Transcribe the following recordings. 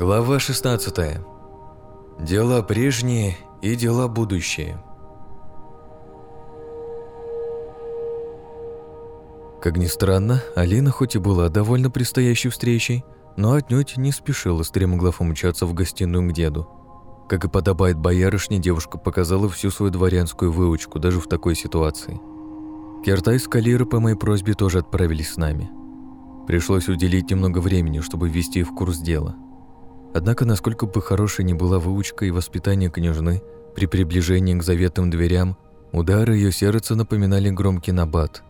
Глава 16. Дела прежние и дела будущие. Как ни странно, Алина хоть и была довольно предстоящей встречей, но отнюдь не спешила стремглав умчаться в гостиную к деду. Как и подобает боярышне, девушка показала всю свою дворянскую выучку даже в такой ситуации. Кертай и Скалира по моей просьбе тоже отправились с нами. Пришлось уделить немного времени, чтобы ввести в курс дела – Однако, насколько бы хорошей ни была выучка и воспитание княжны, при приближении к заветным дверям удары ее сердца напоминали громкий набат,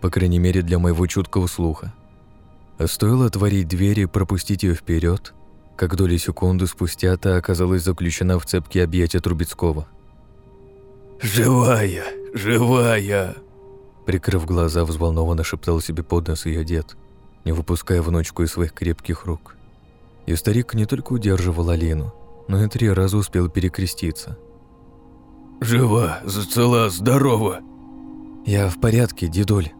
по крайней мере для моего чуткого слуха. А стоило отворить дверь и пропустить ее вперед, как доли секунды спустя та оказалась заключена в цепкие объятия Трубецкого. «Живая! Живая!» Прикрыв глаза, взволнованно шептал себе под нос ее дед, не выпуская внучку из своих крепких рук. И старик не только удерживал Алину, но и три раза успел перекреститься. «Жива, зацела, здорова!» «Я в порядке, дедуль!»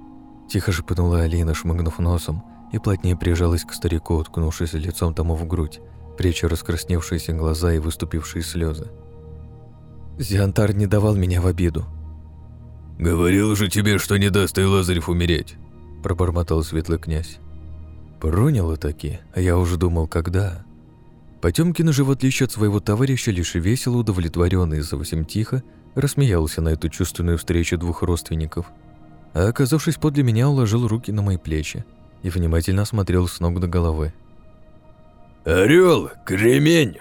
Тихо шепнула Алина, шмыгнув носом, и плотнее прижалась к старику, уткнувшись лицом тому в грудь, пряча раскрасневшиеся глаза и выступившие слезы. Зиантар не давал меня в обиду. «Говорил же тебе, что не даст и Лазарев умереть», – пробормотал светлый князь. Проняло таки, а я уже думал, когда. Потемкин же, в отличие от своего товарища, лишь весело удовлетворенный и совсем тихо, рассмеялся на эту чувственную встречу двух родственников, а оказавшись подле меня, уложил руки на мои плечи и внимательно осмотрел с ног до головы. «Орел, кремень!»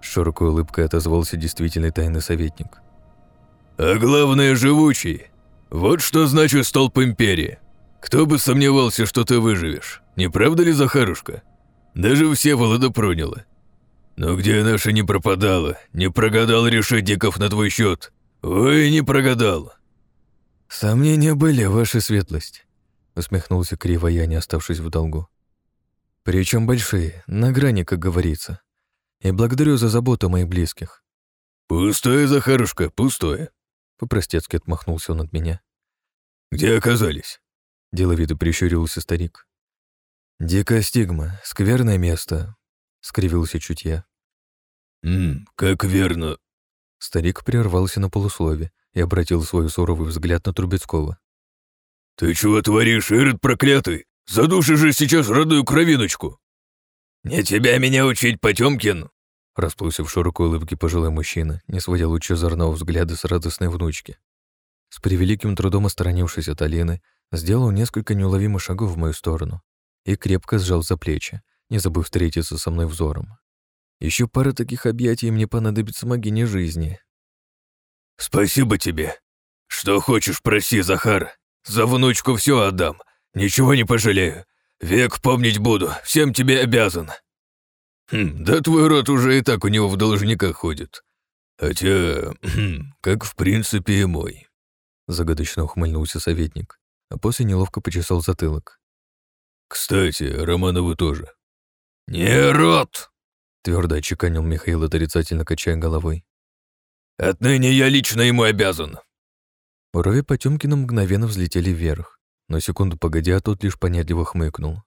широкой улыбкой отозвался действительный тайный советник. «А главное, живучий. Вот что значит столб империи. Кто бы сомневался, что ты выживешь. Не правда ли, Захарушка? Даже все Волода проняло. Но где наша не пропадала? Не прогадал решить Диков на твой счет. Ой, не прогадал. Сомнения были, ваша светлость, усмехнулся криво я, не оставшись в долгу. Причем большие, на грани, как говорится. И благодарю за заботу моих близких. Пустое, Захарушка, пустое. По-простецки отмахнулся он от меня. Где оказались? Деловито прищурился старик. «Дикая стигма, скверное место», — скривился чуть я. «Ммм, как верно». Старик прервался на полуслове и обратил свой суровый взгляд на Трубецкого. «Ты чего творишь, Ирод проклятый? Задушишь же сейчас родную кровиночку!» «Не тебя меня учить, Потемкин!» Расплылся в широкой улыбке пожилой мужчина, не сводя лучезарного взгляда с радостной внучки. С превеликим трудом осторонившись от Алины, сделал несколько неуловимых шагов в мою сторону и крепко сжал за плечи, не забыв встретиться со мной взором. Еще пара таких объятий мне понадобится могине жизни. «Спасибо тебе. Что хочешь, проси, Захар. За внучку все отдам. Ничего не пожалею. Век помнить буду. Всем тебе обязан». «Хм, да твой род уже и так у него в должниках ходит. Хотя, хм, как в принципе и мой». Загадочно ухмыльнулся советник, а после неловко почесал затылок. «Кстати, Романовы тоже». «Не рот!» — твердо отчеканил Михаил, отрицательно качая головой. «Отныне я лично ему обязан». Брови Потемкина мгновенно взлетели вверх, но секунду погодя, тот лишь понятливо хмыкнул.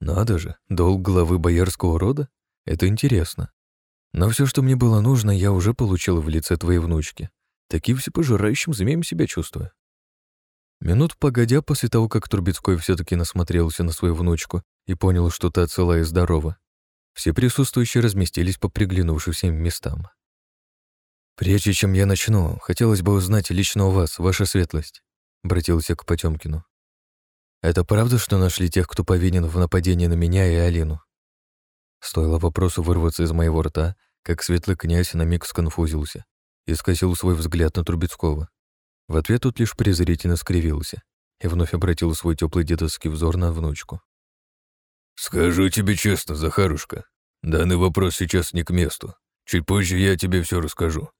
«Надо же, долг главы боярского рода? Это интересно. Но все, что мне было нужно, я уже получил в лице твоей внучки. Таким всепожирающим змеем себя чувствую». Минут погодя, после того, как Трубецкой все таки насмотрелся на свою внучку и понял, что та цела и здорова, все присутствующие разместились по приглянувшимся им местам. «Прежде чем я начну, хотелось бы узнать лично у вас, ваша светлость», — обратился к Потемкину. «Это правда, что нашли тех, кто повинен в нападении на меня и Алину?» Стоило вопросу вырваться из моего рта, как светлый князь на миг сконфузился и скосил свой взгляд на Трубецкого. В ответ тот лишь презрительно скривился и вновь обратил свой теплый дедовский взор на внучку. «Скажу тебе честно, Захарушка, данный вопрос сейчас не к месту. Чуть позже я тебе все расскажу.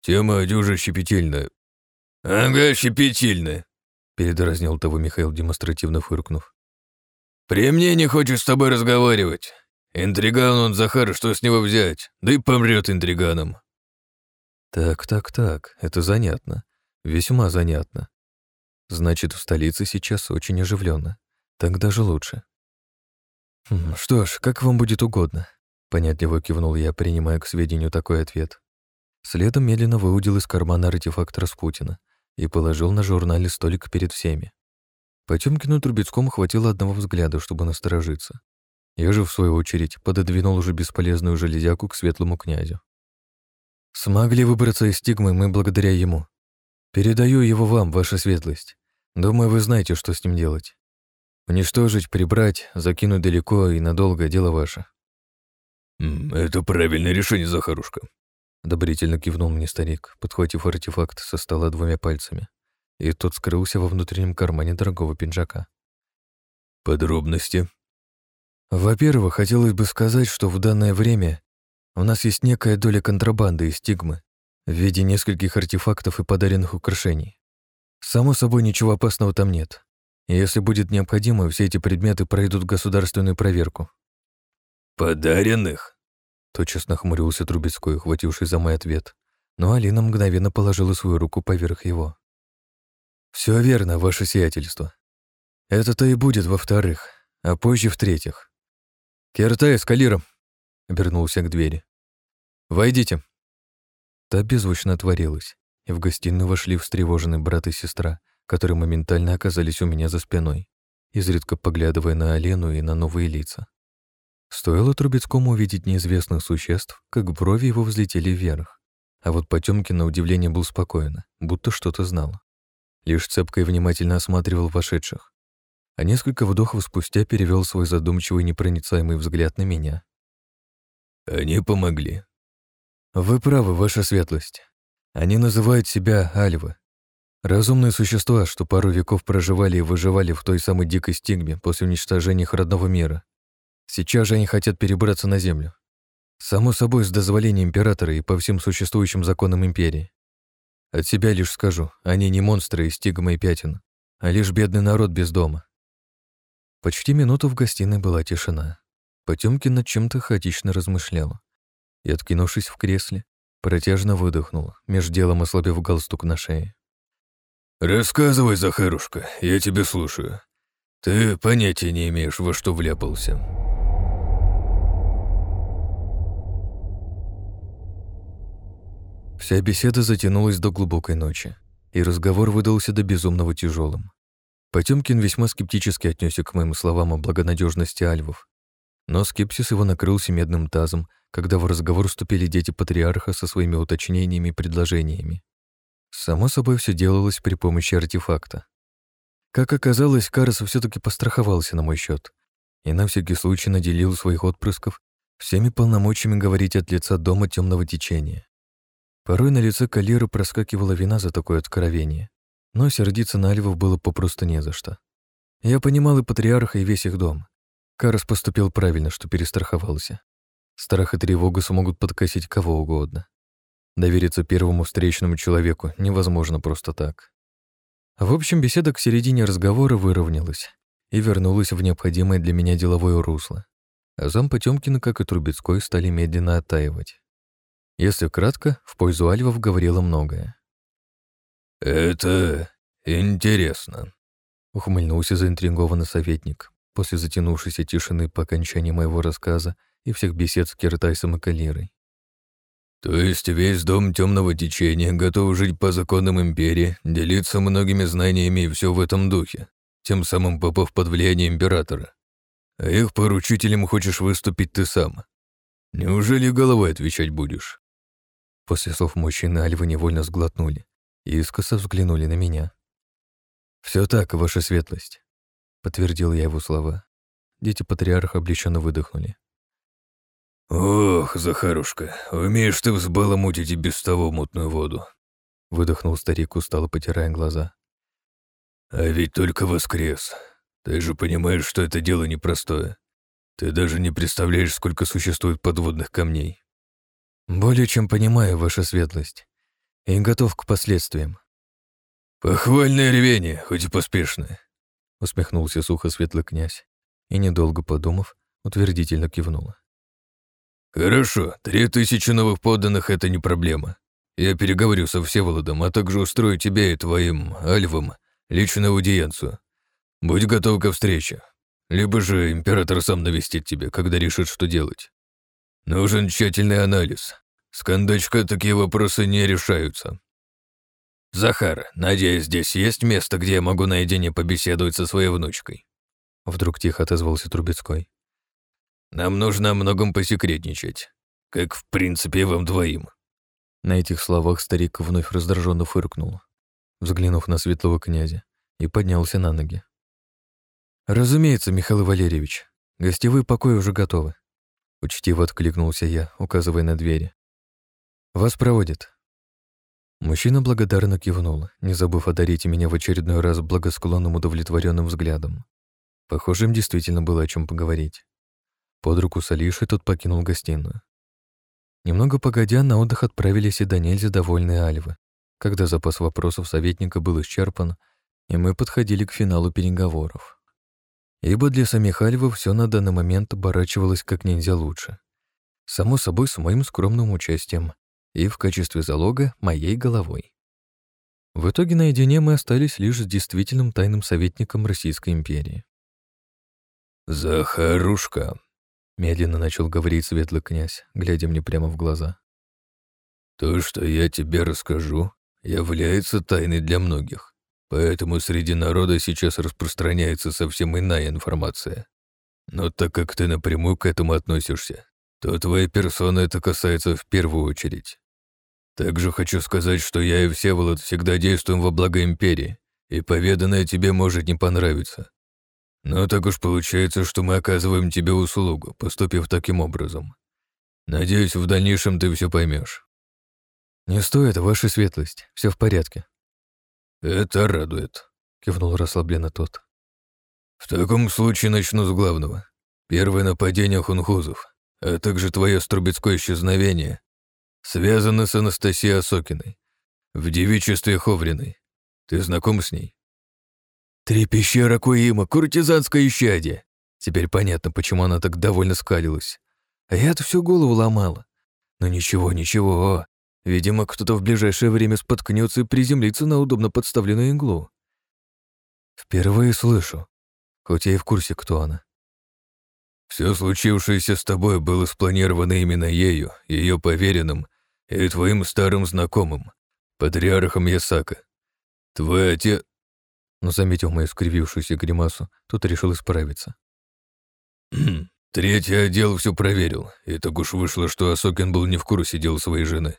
Тема дюжа щепетильная». «Ага, щепетильная», — передразнил того Михаил, демонстративно фыркнув. «При мне не хочет с тобой разговаривать. Интриган он, Захар, что с него взять? Да и помрет интриганом». «Так, так, так, это занятно. Весьма занятно. Значит, в столице сейчас очень оживленно. Так даже лучше. Хм, что ж, как вам будет угодно. Понятливо кивнул я, принимая к сведению такой ответ. Следом медленно выудил из кармана артефакт Распутина и положил на журнале столик перед всеми. Потёмкину Трубецкому хватило одного взгляда, чтобы насторожиться. Я же, в свою очередь, пододвинул уже бесполезную железяку к светлому князю. «Смогли выбраться из стигмы мы благодаря ему. Передаю его вам, ваша светлость. Думаю, вы знаете, что с ним делать. Уничтожить, прибрать, закинуть далеко и надолго — дело ваше». «Это правильное решение, Захарушка», — одобрительно кивнул мне старик, подхватив артефакт со стола двумя пальцами и тот скрылся во внутреннем кармане дорогого пиджака. «Подробности?» «Во-первых, хотелось бы сказать, что в данное время у нас есть некая доля контрабанды и стигмы в виде нескольких артефактов и подаренных украшений. Само собой, ничего опасного там нет. Если будет необходимо, все эти предметы пройдут государственную проверку». «Подаренных?» Тотчас нахмурился Трубецкой, хвативший за мой ответ, но Алина мгновенно положила свою руку поверх его. Все верно, ваше сиятельство. Это-то и будет во-вторых, а позже в-третьих. Кертай с Калиром, обернулся к двери. Войдите. Та беззвучно отворилась, и в гостиную вошли встревоженный брат и сестра, которые моментально оказались у меня за спиной, изредка поглядывая на Олену и на новые лица. Стоило Трубецкому увидеть неизвестных существ, как брови его взлетели вверх. А вот Потёмкин на удивление был спокоен, будто что-то знал лишь цепко и внимательно осматривал вошедших, а несколько вдохов спустя перевел свой задумчивый непроницаемый взгляд на меня. «Они помогли». «Вы правы, ваша светлость. Они называют себя альвы. Разумные существа, что пару веков проживали и выживали в той самой дикой стигме после уничтожения их родного мира. Сейчас же они хотят перебраться на Землю. Само собой, с дозволения императора и по всем существующим законам империи. От себя лишь скажу, они не монстры из стигмы и пятен, а лишь бедный народ без дома. Почти минуту в гостиной была тишина. Потёмкин над чем-то хаотично размышлял. И, откинувшись в кресле, протяжно выдохнул, меж делом ослабив галстук на шее. «Рассказывай, Захарушка, я тебя слушаю. Ты понятия не имеешь, во что вляпался». Вся беседа затянулась до глубокой ночи, и разговор выдался до безумного тяжелым. Потемкин весьма скептически отнесся к моим словам о благонадежности альвов. Но скепсис его накрылся медным тазом, когда в разговор вступили дети патриарха со своими уточнениями и предложениями. Само собой, все делалось при помощи артефакта. Как оказалось, Карас все таки постраховался на мой счет и на всякий случай наделил своих отпрысков всеми полномочиями говорить от лица дома темного течения. Порой на лице Калиры проскакивала вина за такое откровение, но сердиться на Альвов было попросту не за что. Я понимал и патриарха, и весь их дом. Карас поступил правильно, что перестраховался. Страх и тревога смогут подкосить кого угодно. Довериться первому встречному человеку невозможно просто так. В общем, беседа к середине разговора выровнялась и вернулась в необходимое для меня деловое русло. А зам Потёмкина, как и Трубецкой, стали медленно оттаивать. Если кратко, в пользу альвов говорило многое. «Это интересно», — ухмыльнулся заинтригованный советник после затянувшейся тишины по окончании моего рассказа и всех бесед с Киртайсом и Калирой. «То есть весь дом темного течения готов жить по законам Империи, делиться многими знаниями и все в этом духе, тем самым попав под влияние Императора. А их поручителем хочешь выступить ты сам. Неужели головой отвечать будешь?» После слов мужчины Альвы невольно сглотнули и искоса взглянули на меня. Все так, ваша светлость», — подтвердил я его слова. Дети патриарха облегченно выдохнули. «Ох, Захарушка, умеешь ты взбаламутить и без того мутную воду», — выдохнул старик, устало потирая глаза. «А ведь только воскрес. Ты же понимаешь, что это дело непростое. Ты даже не представляешь, сколько существует подводных камней. «Более чем понимаю, ваша светлость, и готов к последствиям». «Похвальное ревение, хоть и поспешное», — усмехнулся сухо светлый князь и, недолго подумав, утвердительно кивнул. «Хорошо, три тысячи новых подданных — это не проблема. Я переговорю со Всеволодом, а также устрою тебя и твоим альвам личную аудиенцию. Будь готов ко встрече. Либо же император сам навестит тебя, когда решит, что делать. Нужен тщательный анализ. С кондачка такие вопросы не решаются. Захар, надеюсь, здесь есть место, где я могу наедине побеседовать со своей внучкой?» Вдруг тихо отозвался Трубецкой. «Нам нужно о многом посекретничать, как, в принципе, вам двоим». На этих словах старик вновь раздраженно фыркнул, взглянув на светлого князя, и поднялся на ноги. «Разумеется, Михаил Валерьевич, гостевые покои уже готовы», — учтиво откликнулся я, указывая на двери. «Вас проводят». Мужчина благодарно кивнул, не забыв одарить меня в очередной раз благосклонным удовлетворенным взглядом. Похоже, им действительно было о чем поговорить. Под руку с Алишей тот покинул гостиную. Немного погодя, на отдых отправились и до нельзя довольные Альвы, когда запас вопросов советника был исчерпан, и мы подходили к финалу переговоров ибо для самих альвов все на данный момент оборачивалось как нельзя лучше. Само собой, с моим скромным участием и в качестве залога моей головой. В итоге наедине мы остались лишь с действительным тайным советником Российской империи. «Захарушка», — медленно начал говорить светлый князь, глядя мне прямо в глаза. «То, что я тебе расскажу, является тайной для многих. Поэтому среди народа сейчас распространяется совсем иная информация. Но так как ты напрямую к этому относишься, то твоей персоны это касается в первую очередь. Также хочу сказать, что я и Всеволод всегда действуем во благо Империи, и поведанное тебе может не понравиться. Но так уж получается, что мы оказываем тебе услугу, поступив таким образом. Надеюсь, в дальнейшем ты все поймешь. Не стоит, ваша светлость, все в порядке. «Это радует», — кивнул расслабленно тот. «В таком случае начну с главного. Первое нападение хунхузов, а также твое струбецкое исчезновение связано с Анастасией Осокиной в девичестве Ховриной. Ты знаком с ней?» «Три пещеры Куима, куртизанское исчадие!» Теперь понятно, почему она так довольно скалилась. А я-то всю голову ломала. Но ничего, ничего, Видимо, кто-то в ближайшее время споткнется и приземлится на удобно подставленную иглу. Впервые слышу, хоть я и в курсе, кто она. Все случившееся с тобой было спланировано именно ею, ее поверенным и твоим старым знакомым, патриархом Ясака. Твой отец... Но, заметив мою скривившуюся гримасу, тут решил исправиться. Третий отдел все проверил, и так уж вышло, что Асокин был не в курсе дел своей жены.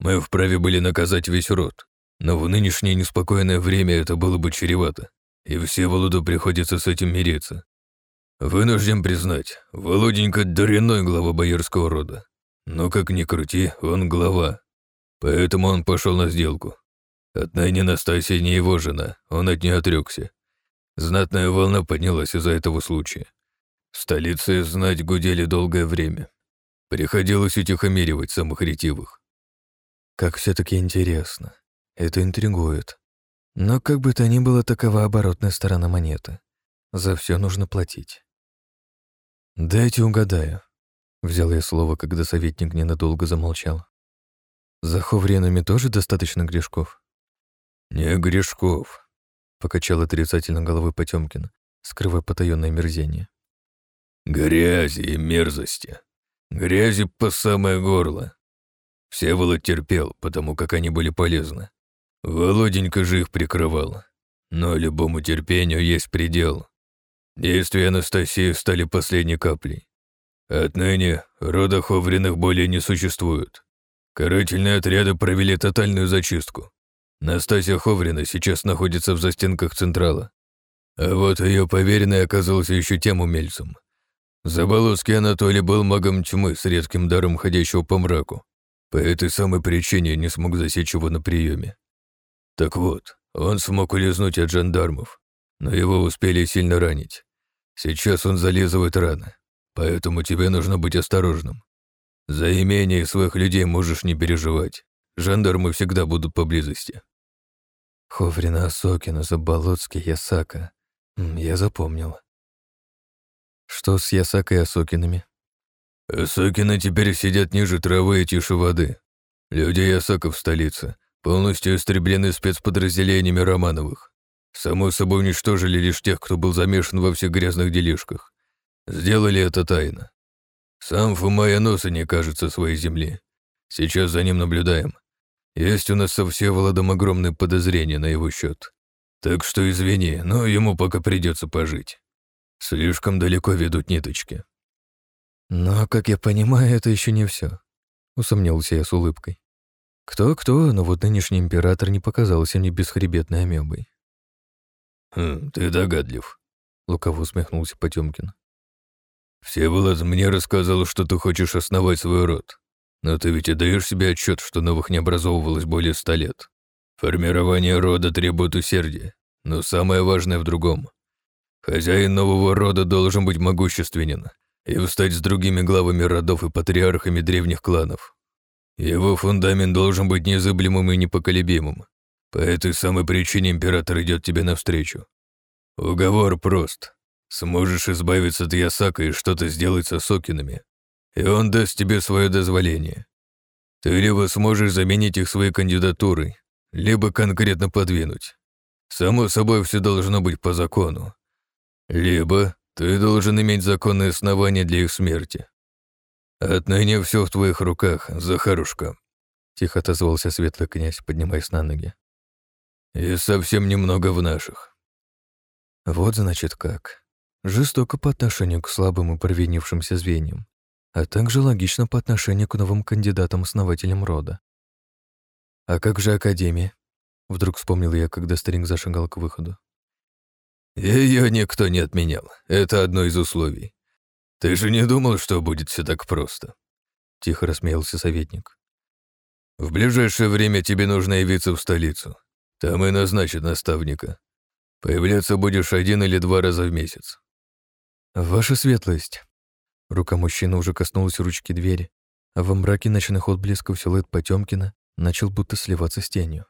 Мы вправе были наказать весь род, но в нынешнее неспокойное время это было бы чревато, и все Володу приходится с этим мириться. Вынужден признать, Володенька дуряной глава боярского рода. Но как ни крути, он глава. Поэтому он пошел на сделку. Отныне Настасья не его жена, он от нее отрекся. Знатная волна поднялась из-за этого случая. В столице знать гудели долгое время. Приходилось утихомиривать самых ретивых. Как все таки интересно. Это интригует. Но как бы то ни было, такова оборотная сторона монеты. За все нужно платить. «Дайте угадаю», — взял я слово, когда советник ненадолго замолчал. «За ховренами тоже достаточно грешков?» «Не грешков», — покачал отрицательно головой Потемкин, скрывая потаённое мерзение. «Грязи и мерзости. Грязи по самое горло. Всеволод терпел, потому как они были полезны. Володенька же их прикрывал. Но любому терпению есть предел. Действия Анастасии стали последней каплей. Отныне рода Ховриных более не существует. Карательные отряды провели тотальную зачистку. Настасья Ховрина сейчас находится в застенках Централа. А вот ее поверенный оказался еще тем умельцем. Заболоцкий Анатолий был магом тьмы с редким даром ходящего по мраку. По этой самой причине не смог засечь его на приеме. Так вот, он смог улизнуть от жандармов, но его успели сильно ранить. Сейчас он залезывает рано, поэтому тебе нужно быть осторожным. За имение своих людей можешь не переживать. Жандармы всегда будут поблизости. Ховрина, Осокина, Заболоцкий, Ясака. Я запомнил. Что с Ясакой и Осокинами? Осокины теперь сидят ниже травы и тише воды. Люди Ясаков в столице полностью истреблены спецподразделениями Романовых. Само собой уничтожили лишь тех, кто был замешан во всех грязных делишках. Сделали это тайно. Сам Фумая носа не кажется своей земли. Сейчас за ним наблюдаем. Есть у нас со Всеволодом огромные подозрения на его счет. Так что извини, но ему пока придется пожить. Слишком далеко ведут ниточки. Но, как я понимаю, это еще не все, усомнился я с улыбкой. Кто-кто, но вот нынешний император не показался мне бесхребетной амебой. «Хм, ты догадлив», — лукаво усмехнулся Потемкин. «Всеволод мне рассказал, что ты хочешь основать свой род. Но ты ведь отдаешь себе отчет, что новых не образовывалось более ста лет. Формирование рода требует усердия, но самое важное в другом. Хозяин нового рода должен быть могущественен и встать с другими главами родов и патриархами древних кланов. Его фундамент должен быть незыблемым и непоколебимым. По этой самой причине император идет тебе навстречу. Уговор прост. Сможешь избавиться от Ясака и что-то сделать со Сокинами, и он даст тебе свое дозволение. Ты либо сможешь заменить их своей кандидатурой, либо конкретно подвинуть. Само собой, все должно быть по закону. Либо ты должен иметь законные основания для их смерти. Отныне все в твоих руках, Захарушка», — тихо отозвался светлый князь, поднимаясь на ноги. «И совсем немного в наших». Вот значит как. Жестоко по отношению к слабым и провинившимся звеньям а также логично по отношению к новым кандидатам-основателям рода. «А как же Академия?» — вдруг вспомнил я, когда старик зашагал к выходу. Ее никто не отменял. Это одно из условий. Ты же не думал, что будет все так просто?» Тихо рассмеялся советник. «В ближайшее время тебе нужно явиться в столицу. Там и назначат наставника. Появляться будешь один или два раза в месяц». «Ваша светлость», Рука мужчины уже коснулась ручки двери, а во мраке ночных отблесков силуэт Потемкина начал будто сливаться с тенью.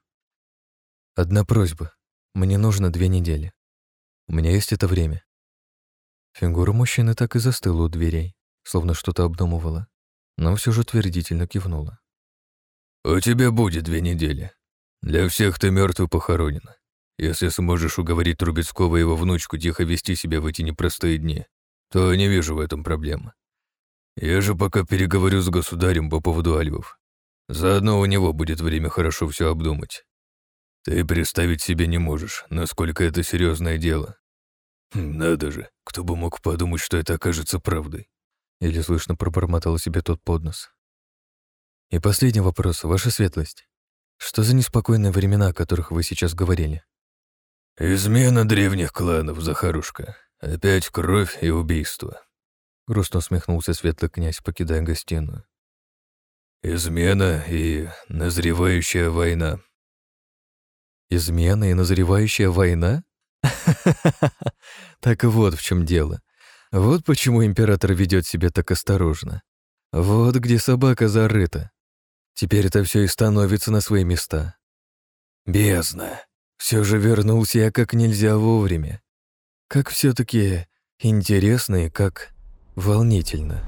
«Одна просьба. Мне нужно две недели. У меня есть это время». Фигура мужчины так и застыла у дверей, словно что-то обдумывала, но все же утвердительно кивнула. «У тебя будет две недели. Для всех ты мертвый похоронен. Если сможешь уговорить Трубецкого и его внучку тихо вести себя в эти непростые дни, то не вижу в этом проблемы. Я же пока переговорю с государем по поводу альвов. Заодно у него будет время хорошо все обдумать. Ты представить себе не можешь, насколько это серьезное дело. Хм, надо же, кто бы мог подумать, что это окажется правдой. Или слышно пробормотал себе тот поднос. И последний вопрос, ваша светлость. Что за неспокойные времена, о которых вы сейчас говорили? Измена древних кланов, Захарушка. Опять кровь и убийство. Грустно усмехнулся светлый князь, покидая гостиную. Измена и назревающая война. Измена и назревающая война? Так вот в чем дело. Вот почему император ведет себя так осторожно. Вот где собака зарыта. Теперь это все и становится на свои места. Бездна. Все же вернулся я как нельзя вовремя. Как все таки интересно и как волнительно.